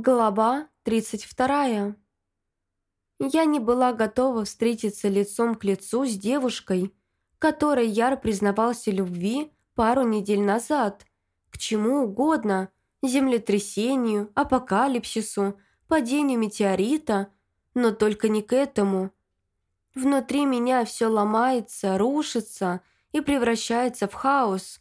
Глава 32. Я не была готова встретиться лицом к лицу с девушкой, которой Яр признавался любви пару недель назад. К чему угодно – землетрясению, апокалипсису, падению метеорита, но только не к этому. Внутри меня все ломается, рушится и превращается в хаос.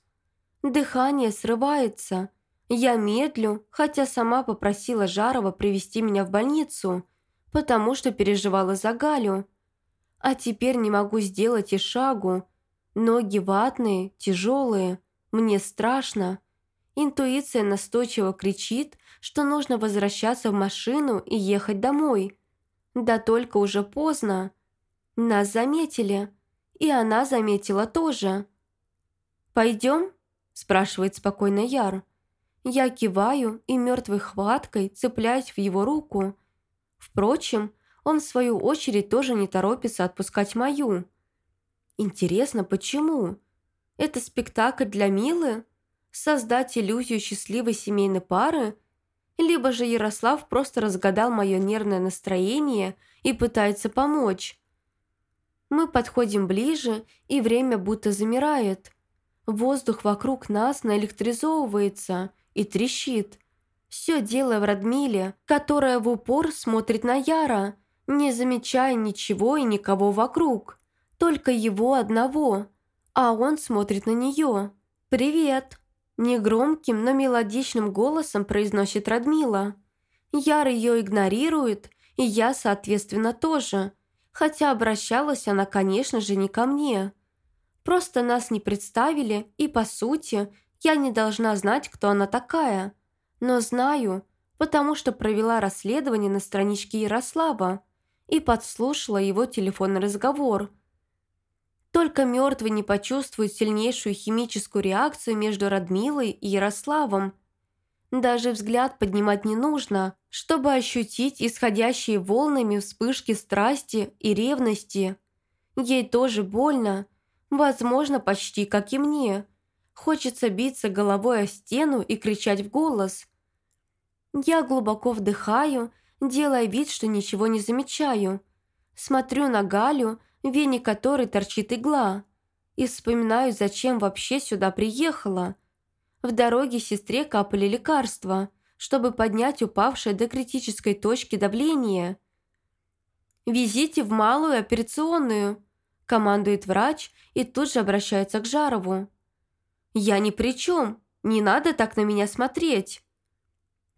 Дыхание срывается – я медлю, хотя сама попросила Жарова привести меня в больницу, потому что переживала за Галю. А теперь не могу сделать и шагу. Ноги ватные, тяжелые. Мне страшно. Интуиция настойчиво кричит, что нужно возвращаться в машину и ехать домой. Да только уже поздно. Нас заметили. И она заметила тоже. «Пойдем?» – спрашивает спокойно Яр. Я киваю и мертвой хваткой цепляюсь в его руку. Впрочем, он в свою очередь тоже не торопится отпускать мою. Интересно, почему? Это спектакль для Милы? Создать иллюзию счастливой семейной пары? Либо же Ярослав просто разгадал мое нервное настроение и пытается помочь? Мы подходим ближе, и время будто замирает. Воздух вокруг нас наэлектризовывается – и трещит. Все дело в Радмиле, которая в упор смотрит на Яра, не замечая ничего и никого вокруг, только его одного, а он смотрит на нее. «Привет!» Негромким, но мелодичным голосом произносит Радмила. Яр ее игнорирует, и я, соответственно, тоже, хотя обращалась она, конечно же, не ко мне. Просто нас не представили, и, по сути, я не должна знать, кто она такая, но знаю, потому что провела расследование на страничке Ярослава и подслушала его телефонный разговор. Только мертвый не почувствует сильнейшую химическую реакцию между Радмилой и Ярославом. Даже взгляд поднимать не нужно, чтобы ощутить исходящие волнами вспышки страсти и ревности. Ей тоже больно, возможно, почти как и мне – Хочется биться головой о стену и кричать в голос. Я глубоко вдыхаю, делая вид, что ничего не замечаю. Смотрю на Галю, в вене которой торчит игла, и вспоминаю, зачем вообще сюда приехала. В дороге сестре капали лекарства, чтобы поднять упавшее до критической точки давление. «Везите в малую операционную», – командует врач и тут же обращается к Жарову. «Я ни при чем. Не надо так на меня смотреть».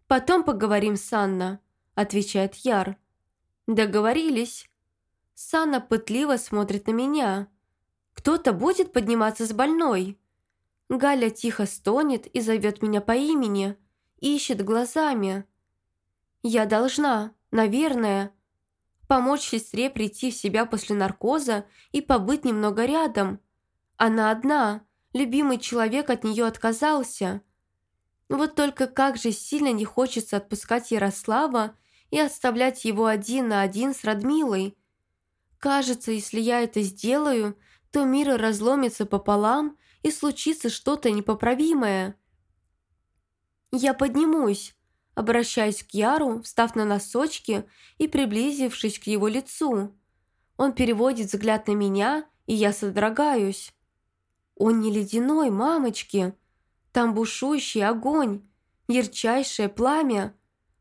«Потом поговорим с Анна», – отвечает Яр. «Договорились». Санна пытливо смотрит на меня. «Кто-то будет подниматься с больной?» Галя тихо стонет и зовет меня по имени, ищет глазами. «Я должна, наверное, помочь сестре прийти в себя после наркоза и побыть немного рядом. Она одна, любимый человек от нее отказался. Вот только как же сильно не хочется отпускать Ярослава и оставлять его один на один с Радмилой. Кажется, если я это сделаю, то мир разломится пополам и случится что-то непоправимое. Я поднимусь, обращаясь к Яру, встав на носочки и приблизившись к его лицу. Он переводит взгляд на меня, и я содрогаюсь. Он не ледяной, мамочки. Там бушующий огонь, ярчайшее пламя.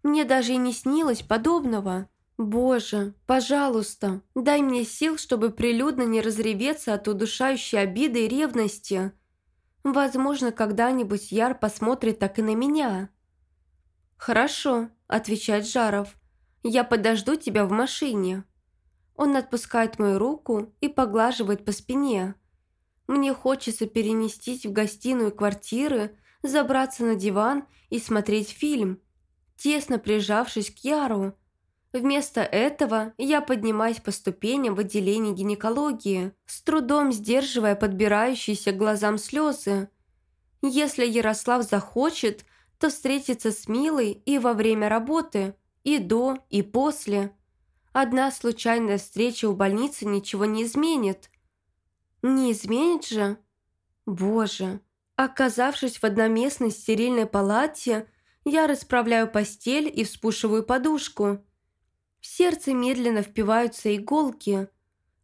Мне даже и не снилось подобного. Боже, пожалуйста, дай мне сил, чтобы прилюдно не разреветься от удушающей обиды и ревности. Возможно, когда-нибудь Яр посмотрит так и на меня. «Хорошо», – отвечает Жаров. «Я подожду тебя в машине». Он отпускает мою руку и поглаживает по спине. Мне хочется перенестись в гостиную квартиры, забраться на диван и смотреть фильм, тесно прижавшись к Яру. Вместо этого я поднимаюсь по ступеням в отделении гинекологии, с трудом сдерживая подбирающиеся к глазам слезы. Если Ярослав захочет, то встретится с Милой и во время работы, и до, и после. Одна случайная встреча у больницы ничего не изменит – не изменит же? Боже, оказавшись в одноместной стерильной палате, Я расправляю постель и вспушиваю подушку. В сердце медленно впиваются иголки.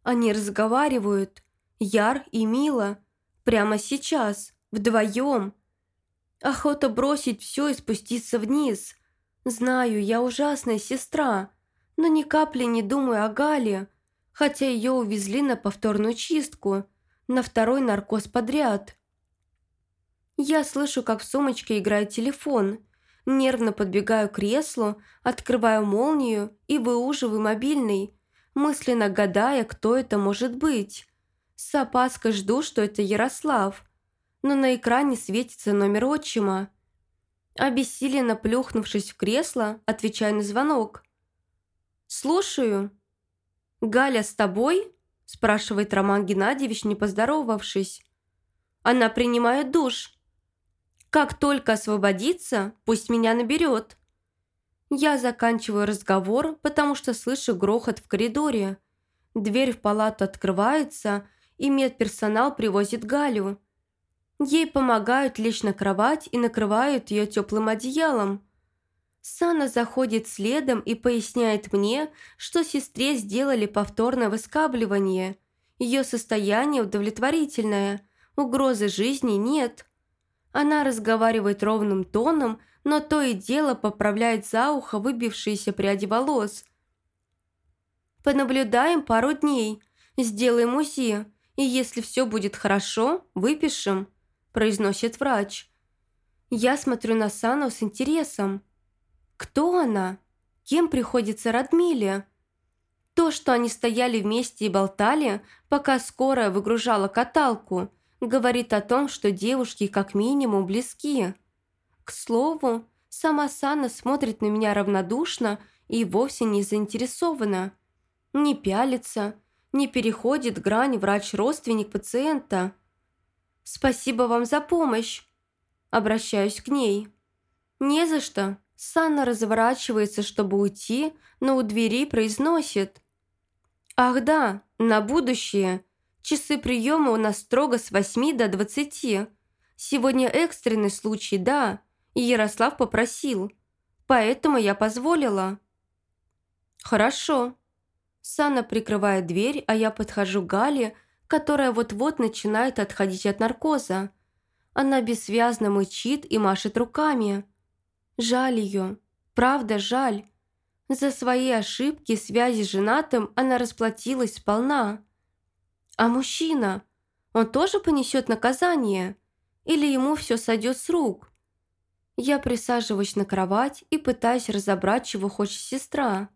Они разговаривают. Яр и Мила. Прямо сейчас. Вдвоем. Охота бросить все и спуститься вниз. Знаю, я ужасная сестра, но ни капли не думаю о Гале, хотя ее увезли на повторную чистку, на второй наркоз подряд. Я слышу, как в сумочке играет телефон, нервно подбегаю к креслу, открываю молнию и выуживаю мобильный, мысленно гадая, кто это может быть. С опаской жду, что это Ярослав, но на экране светится номер отчима. Обессиленно плюхнувшись в кресло, отвечаю на звонок. «Слушаю». «Галя с тобой?» – спрашивает Роман Геннадьевич, не поздоровавшись. «Она принимает душ. Как только освободится, пусть меня наберет». Я заканчиваю разговор, потому что слышу грохот в коридоре. Дверь в палату открывается, и медперсонал привозит Галю. Ей помогают лечь на кровать и накрывают ее теплым одеялом. Сана заходит следом и поясняет мне, что сестре сделали повторное выскабливание. Ее состояние удовлетворительное, угрозы жизни нет. Она разговаривает ровным тоном, но то и дело поправляет за ухо выбившиеся пряди волос. «Понаблюдаем пару дней, сделаем УЗИ, и если все будет хорошо, выпишем», произносит врач. Я смотрю на Сану с интересом. Кто она? Кем приходится Радмиле? То, что они стояли вместе и болтали, пока скорая выгружала каталку, говорит о том, что девушки как минимум близки. К слову, сама Сана смотрит на меня равнодушно и вовсе не заинтересована. Не пялится, не переходит грань врач-родственник пациента – «Спасибо вам за помощь!» Обращаюсь к ней. «Не за что!» Санна разворачивается, чтобы уйти, но у двери произносит. «Ах да, на будущее. Часы приема у нас строго с 8 до 20. Сегодня экстренный случай, да, и Ярослав попросил. Поэтому я позволила». «Хорошо». Санна прикрывает дверь, а я подхожу к Гале, которая вот-вот начинает отходить от наркоза. Она бессвязно мычит и машет руками. Жаль ее. Правда, жаль. За свои ошибки связи с женатым она расплатилась сполна. А мужчина? Он тоже понесет наказание? Или ему все сойдет с рук? Я присаживаюсь на кровать и пытаюсь разобрать, чего хочет сестра.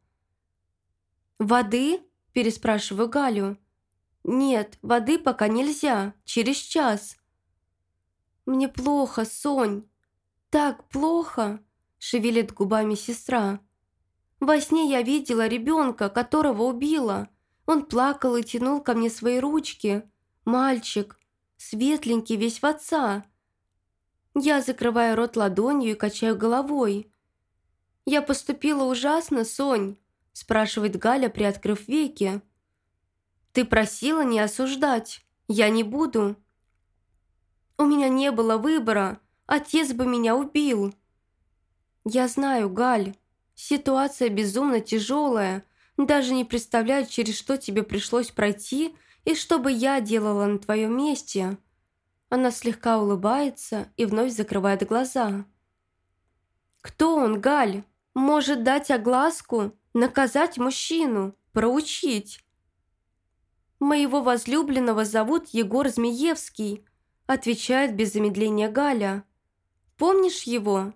«Воды?» – переспрашиваю Галю. «Нет, воды пока нельзя, через час». «Мне плохо, Сонь, так плохо», – шевелит губами сестра. «Во сне я видела ребенка, которого убила. Он плакал и тянул ко мне свои ручки. Мальчик, светленький, весь в отца». Я закрываю рот ладонью и качаю головой. «Я поступила ужасно, Сонь?» – спрашивает Галя, приоткрыв веки. Ты просила не осуждать. Я не буду. У меня не было выбора. Отец бы меня убил. Я знаю, Галь. Ситуация безумно тяжелая. Даже не представляю, через что тебе пришлось пройти и что бы я делала на твоем месте. Она слегка улыбается и вновь закрывает глаза. Кто он, Галь? Может дать огласку, наказать мужчину, проучить. «Моего возлюбленного зовут Егор Змеевский», отвечает без замедления Галя. «Помнишь его?»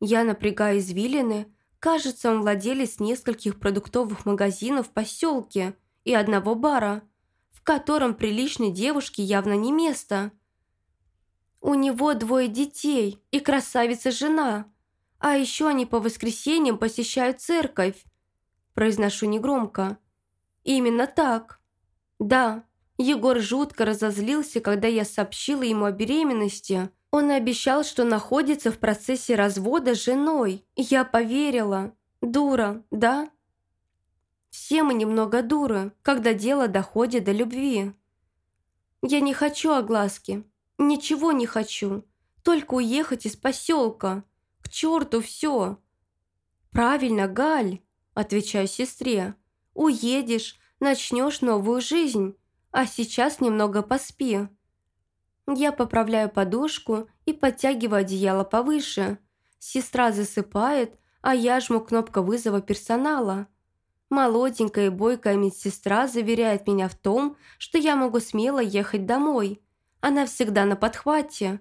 Я напрягаю извилины. Кажется, он владелец нескольких продуктовых магазинов в поселке и одного бара, в котором приличной девушке явно не место. У него двое детей и красавица-жена, а еще они по воскресеньям посещают церковь. Произношу негромко. Именно так. Да, Егор жутко разозлился, когда я сообщила ему о беременности. Он обещал, что находится в процессе развода с женой. Я поверила. Дура, да? Все мы немного дуры, когда дело доходит до любви. Я не хочу огласки. Ничего не хочу. Только уехать из поселка. К черту все!» «Правильно, Галь!» – отвечаю сестре. «Уедешь, начнешь новую жизнь, а сейчас немного поспи». Я поправляю подушку и подтягиваю одеяло повыше. Сестра засыпает, а я жму кнопку вызова персонала. Молоденькая и бойкая медсестра заверяет меня в том, что я могу смело ехать домой. Она всегда на подхвате.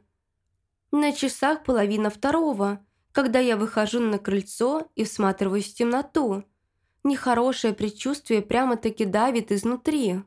На часах половина второго, когда я выхожу на крыльцо и всматриваюсь в темноту. Нехорошее предчувствие прямо-таки давит изнутри.